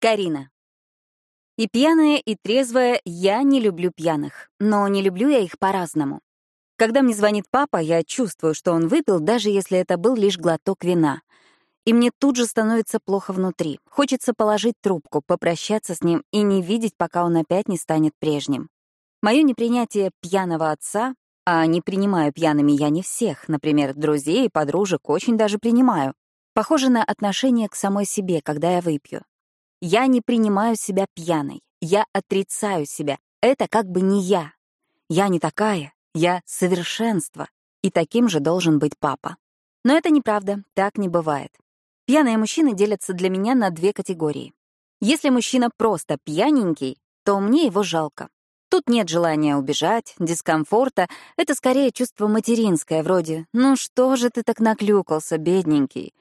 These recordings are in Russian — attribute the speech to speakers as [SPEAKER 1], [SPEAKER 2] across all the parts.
[SPEAKER 1] Карина. И пьяная, и трезвая я не люблю пьяных, но не люблю я их по-разному. Когда мне звонит папа, я чувствую, что он выпил, даже если это был лишь глоток вина. И мне тут же становится плохо внутри. Хочется положить трубку, попрощаться с ним и не видеть, пока он опять не станет прежним. Мое непринятие пьяного отца, а не принимаю пьяными я не всех, например, друзей и подружек очень даже принимаю, похоже на отношение к самой себе, когда я выпью. Я не принимаю себя пьяной. Я отрицаю себя. Это как бы не я. Я не такая. Я совершенство. И таким же должен быть папа. Но это неправда. Так не бывает. Пьяные мужчины делятся для меня на две категории. Если мужчина просто пьяненький, то мне его жалко. Тут нет желания убежать, дискомфорта. Это скорее чувство материнское, вроде «Ну что же ты так наклюкался, бедненький?»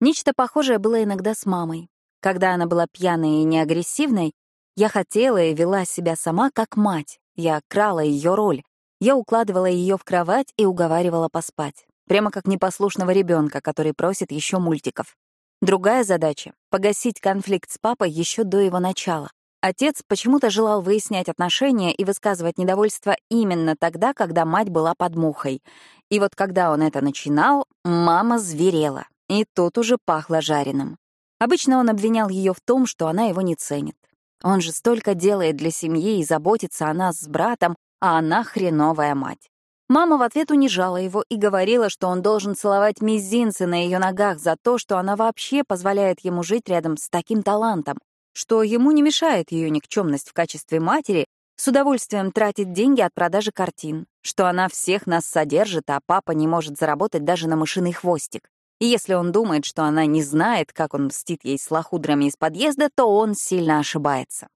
[SPEAKER 1] Нечто похожее было иногда с мамой. Когда она была пьяной и неагрессивной, я хотела и вела себя сама как мать. Я крала ее роль. Я укладывала ее в кровать и уговаривала поспать. Прямо как непослушного ребенка, который просит еще мультиков. Другая задача — погасить конфликт с папой еще до его начала. Отец почему-то желал выяснять отношения и высказывать недовольство именно тогда, когда мать была под мухой. И вот когда он это начинал, мама зверела. И тут уже пахло жареным. Обычно он обвинял ее в том, что она его не ценит. Он же столько делает для семьи и заботится о нас с братом, а она хреновая мать. Мама в ответ унижала его и говорила, что он должен целовать мизинцы на ее ногах за то, что она вообще позволяет ему жить рядом с таким талантом, что ему не мешает ее никчемность в качестве матери с удовольствием тратить деньги от продажи картин, что она всех нас содержит, а папа не может заработать даже на мышиный хвостик. И если он думает, что она не знает, как он мстит ей с лохудрами из подъезда, то он сильно ошибается.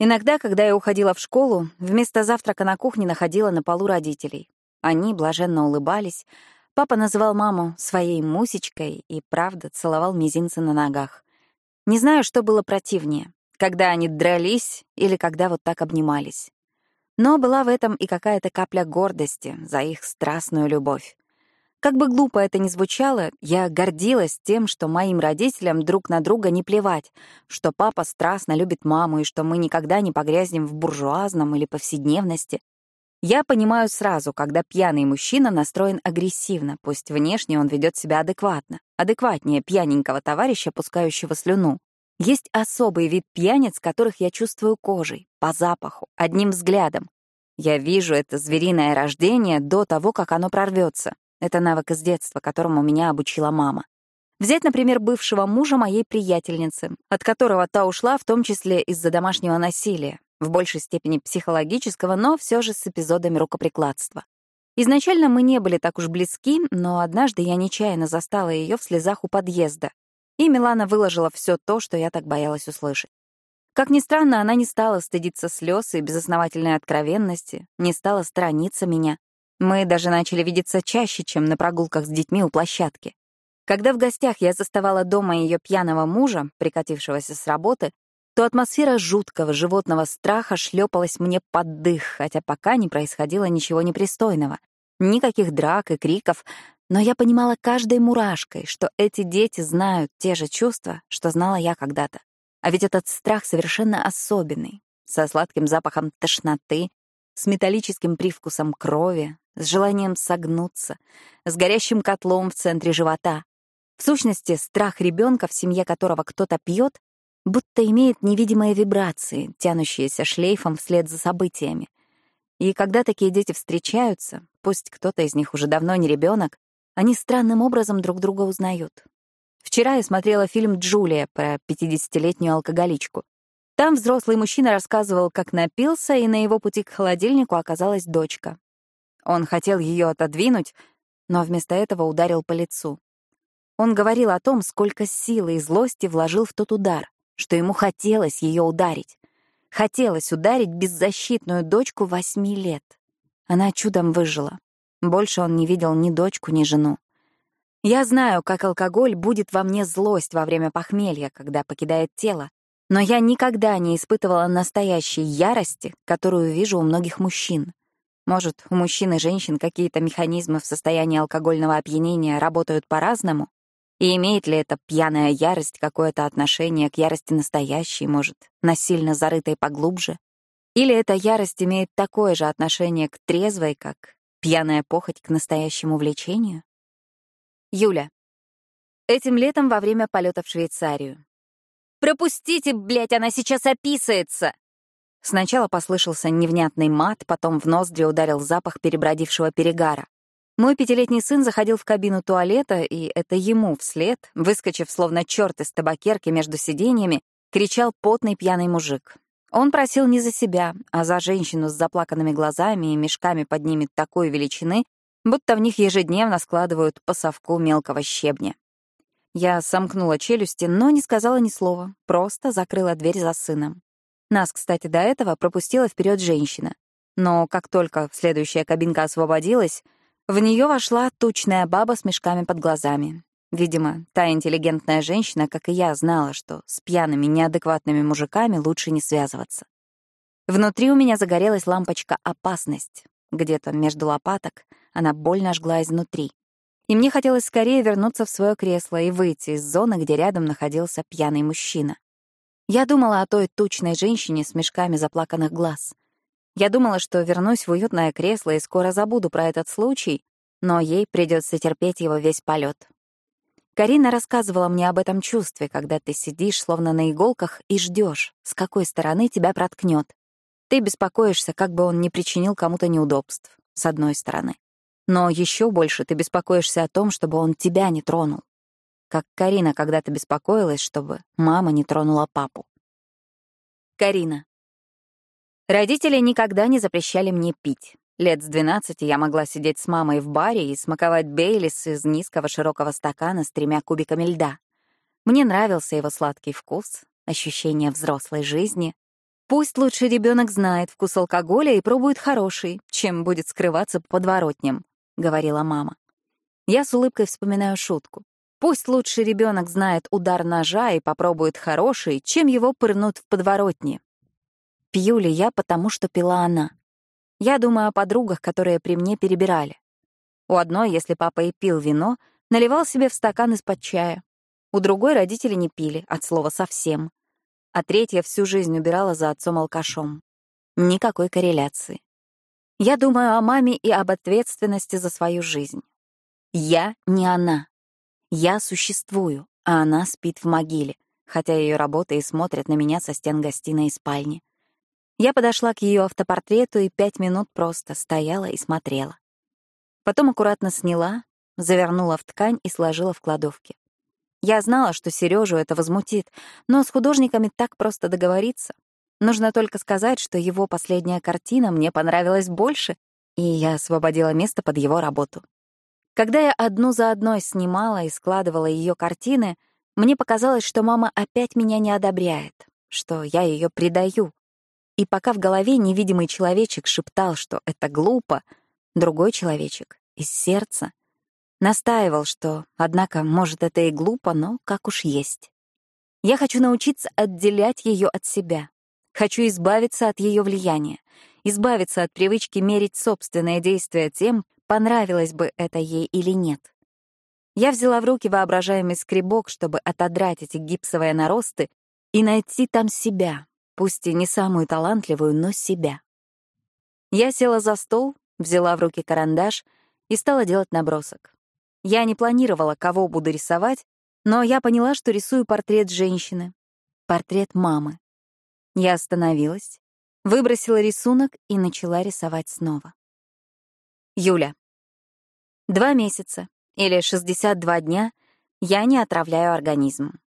[SPEAKER 1] Иногда, когда я уходила в школу, вместо завтрака на кухне находила на полу родителей. Они блаженно улыбались. Папа называл маму своей мусечкой и, правда, целовал мизинцы на ногах. Не знаю, что было противнее, когда они дрались или когда вот так обнимались. Но была в этом и какая-то капля гордости за их страстную любовь. Как бы глупо это ни звучало, я гордилась тем, что моим родителям друг на друга не плевать, что папа страстно любит маму и что мы никогда не погрязнем в буржуазном или повседневности. Я понимаю сразу, когда пьяный мужчина настроен агрессивно, пусть внешне он ведет себя адекватно, адекватнее пьяненького товарища, пускающего слюну. Есть особый вид пьяниц, которых я чувствую кожей, по запаху, одним взглядом. Я вижу это звериное рождение до того, как оно прорвется. Это навык из детства, которому меня обучила мама. Взять, например, бывшего мужа моей приятельницы, от которого та ушла в том числе из-за домашнего насилия, в большей степени психологического, но все же с эпизодами рукоприкладства. Изначально мы не были так уж близки, но однажды я нечаянно застала ее в слезах у подъезда, и Милана выложила все то, что я так боялась услышать. Как ни странно, она не стала стыдиться слез и безосновательной откровенности, не стала сторониться меня, мы даже начали видеться чаще, чем на прогулках с детьми у площадки. Когда в гостях я заставала дома ее пьяного мужа, прикатившегося с работы, то атмосфера жуткого животного страха шлепалась мне под дых, хотя пока не происходило ничего непристойного. Никаких драк и криков, но я понимала каждой мурашкой, что эти дети знают те же чувства, что знала я когда-то. А ведь этот страх совершенно особенный, со сладким запахом тошноты, с металлическим привкусом крови, с желанием согнуться, с горящим котлом в центре живота. В сущности, страх ребенка, в семье которого кто-то пьет, будто имеет невидимые вибрации, тянущиеся шлейфом вслед за событиями. И когда такие дети встречаются, пусть кто-то из них уже давно не ребенок, они странным образом друг друга узнают. Вчера я смотрела фильм «Джулия» про 50-летнюю алкоголичку. Там взрослый мужчина рассказывал, как напился, и на его пути к холодильнику оказалась дочка. Он хотел ее отодвинуть, но вместо этого ударил по лицу. Он говорил о том, сколько силы и злости вложил в тот удар, что ему хотелось ее ударить. Хотелось ударить беззащитную дочку восьми лет. Она чудом выжила. Больше он не видел ни дочку, ни жену. Я знаю, как алкоголь будет во мне злость во время похмелья, когда покидает тело, но я никогда не испытывала настоящей ярости, которую вижу у многих мужчин. Может, у мужчин и женщин какие-то механизмы в состоянии алкогольного опьянения работают по-разному? И имеет ли эта пьяная ярость какое-то отношение к ярости настоящей, может, насильно зарытой поглубже? Или эта ярость имеет такое же отношение к трезвой, как пьяная похоть к настоящему влечению? Юля. Этим летом во время полета в Швейцарию. «Пропустите, блядь, она сейчас описается!» Сначала послышался невнятный мат, потом в ноздри ударил запах перебродившего перегара. Мой пятилетний сын заходил в кабину туалета, и это ему вслед, выскочив словно черт из табакерки между сиденьями, кричал потный пьяный мужик. Он просил не за себя, а за женщину с заплаканными глазами и мешками под ними такой величины, будто в них ежедневно складывают по совку мелкого щебня. Я сомкнула челюсти, но не сказала ни слова, просто закрыла дверь за сыном. Нас, кстати, до этого пропустила вперед женщина. Но как только следующая кабинка освободилась, в нее вошла тучная баба с мешками под глазами. Видимо, та интеллигентная женщина, как и я, знала, что с пьяными, неадекватными мужиками лучше не связываться. Внутри у меня загорелась лампочка «Опасность». Где-то между лопаток она больно жгла изнутри. И мне хотелось скорее вернуться в свое кресло и выйти из зоны, где рядом находился пьяный мужчина. Я думала о той тучной женщине с мешками заплаканных глаз. Я думала, что вернусь в уютное кресло и скоро забуду про этот случай, но ей придется терпеть его весь полет. Карина рассказывала мне об этом чувстве, когда ты сидишь словно на иголках и ждешь, с какой стороны тебя проткнет. Ты беспокоишься, как бы он не причинил кому-то неудобств, с одной стороны. Но еще больше ты беспокоишься о том, чтобы он тебя не тронул как Карина когда-то беспокоилась, чтобы мама не тронула папу. Карина. Родители никогда не запрещали мне пить. Лет с 12 я могла сидеть с мамой в баре и смаковать бейлис из низкого широкого стакана с тремя кубиками льда. Мне нравился его сладкий вкус, ощущение взрослой жизни. Пусть лучше ребенок знает вкус алкоголя и пробует хороший, чем будет скрываться по подворотням, — говорила мама. Я с улыбкой вспоминаю шутку. Пусть лучше ребенок знает удар ножа и попробует хороший, чем его пырнут в подворотне. Пью ли я, потому что пила она? Я думаю о подругах, которые при мне перебирали. У одной, если папа и пил вино, наливал себе в стакан из-под чая. У другой родители не пили, от слова совсем. А третья всю жизнь убирала за отцом-алкашом. Никакой корреляции. Я думаю о маме и об ответственности за свою жизнь. Я не она. Я существую, а она спит в могиле, хотя ее работа и смотрит на меня со стен гостиной и спальни. Я подошла к ее автопортрету и пять минут просто стояла и смотрела. Потом аккуратно сняла, завернула в ткань и сложила в кладовке. Я знала, что Сережу это возмутит, но с художниками так просто договориться. Нужно только сказать, что его последняя картина мне понравилась больше, и я освободила место под его работу. Когда я одну за одной снимала и складывала ее картины, мне показалось, что мама опять меня не одобряет, что я ее предаю. И пока в голове невидимый человечек шептал, что это глупо, другой человечек из сердца настаивал, что, однако, может, это и глупо, но как уж есть. Я хочу научиться отделять ее от себя. Хочу избавиться от ее влияния, избавиться от привычки мерить собственные действия тем, понравилось бы это ей или нет. Я взяла в руки воображаемый скребок, чтобы отодрать эти гипсовые наросты и найти там себя, пусть и не самую талантливую, но себя. Я села за стол, взяла в руки карандаш и стала делать набросок. Я не планировала, кого буду рисовать, но я поняла, что рисую портрет женщины, портрет мамы. Я остановилась, выбросила рисунок и начала рисовать снова. Юля. Два месяца или 62 дня я не отравляю организм.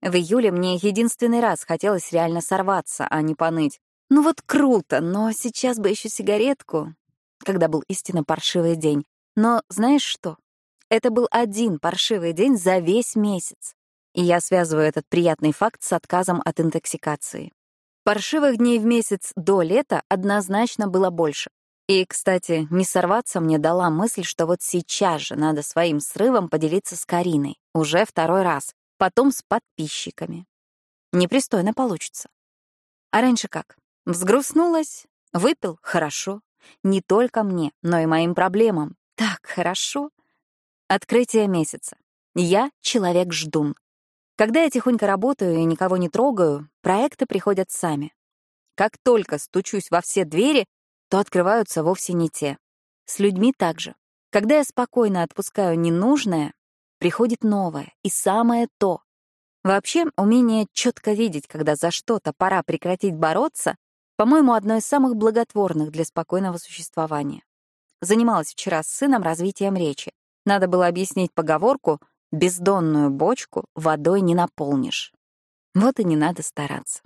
[SPEAKER 1] В июле мне единственный раз хотелось реально сорваться, а не поныть. Ну вот круто, но сейчас бы еще сигаретку, когда был истинно паршивый день. Но знаешь что? Это был один паршивый день за весь месяц. И я связываю этот приятный факт с отказом от интоксикации. Паршивых дней в месяц до лета однозначно было больше. И, кстати, не сорваться мне дала мысль, что вот сейчас же надо своим срывом поделиться с Кариной, уже второй раз, потом с подписчиками. Непристойно получится. А раньше как? Взгрустнулась, выпил — хорошо. Не только мне, но и моим проблемам. Так хорошо. Открытие месяца. Я — человек-ждун. Когда я тихонько работаю и никого не трогаю, проекты приходят сами. Как только стучусь во все двери, то открываются вовсе не те. С людьми также. Когда я спокойно отпускаю ненужное, приходит новое и самое то. Вообще, умение четко видеть, когда за что-то пора прекратить бороться, по-моему, одно из самых благотворных для спокойного существования. Занималась вчера с сыном развитием речи. Надо было объяснить поговорку «бездонную бочку водой не наполнишь». Вот и не надо стараться.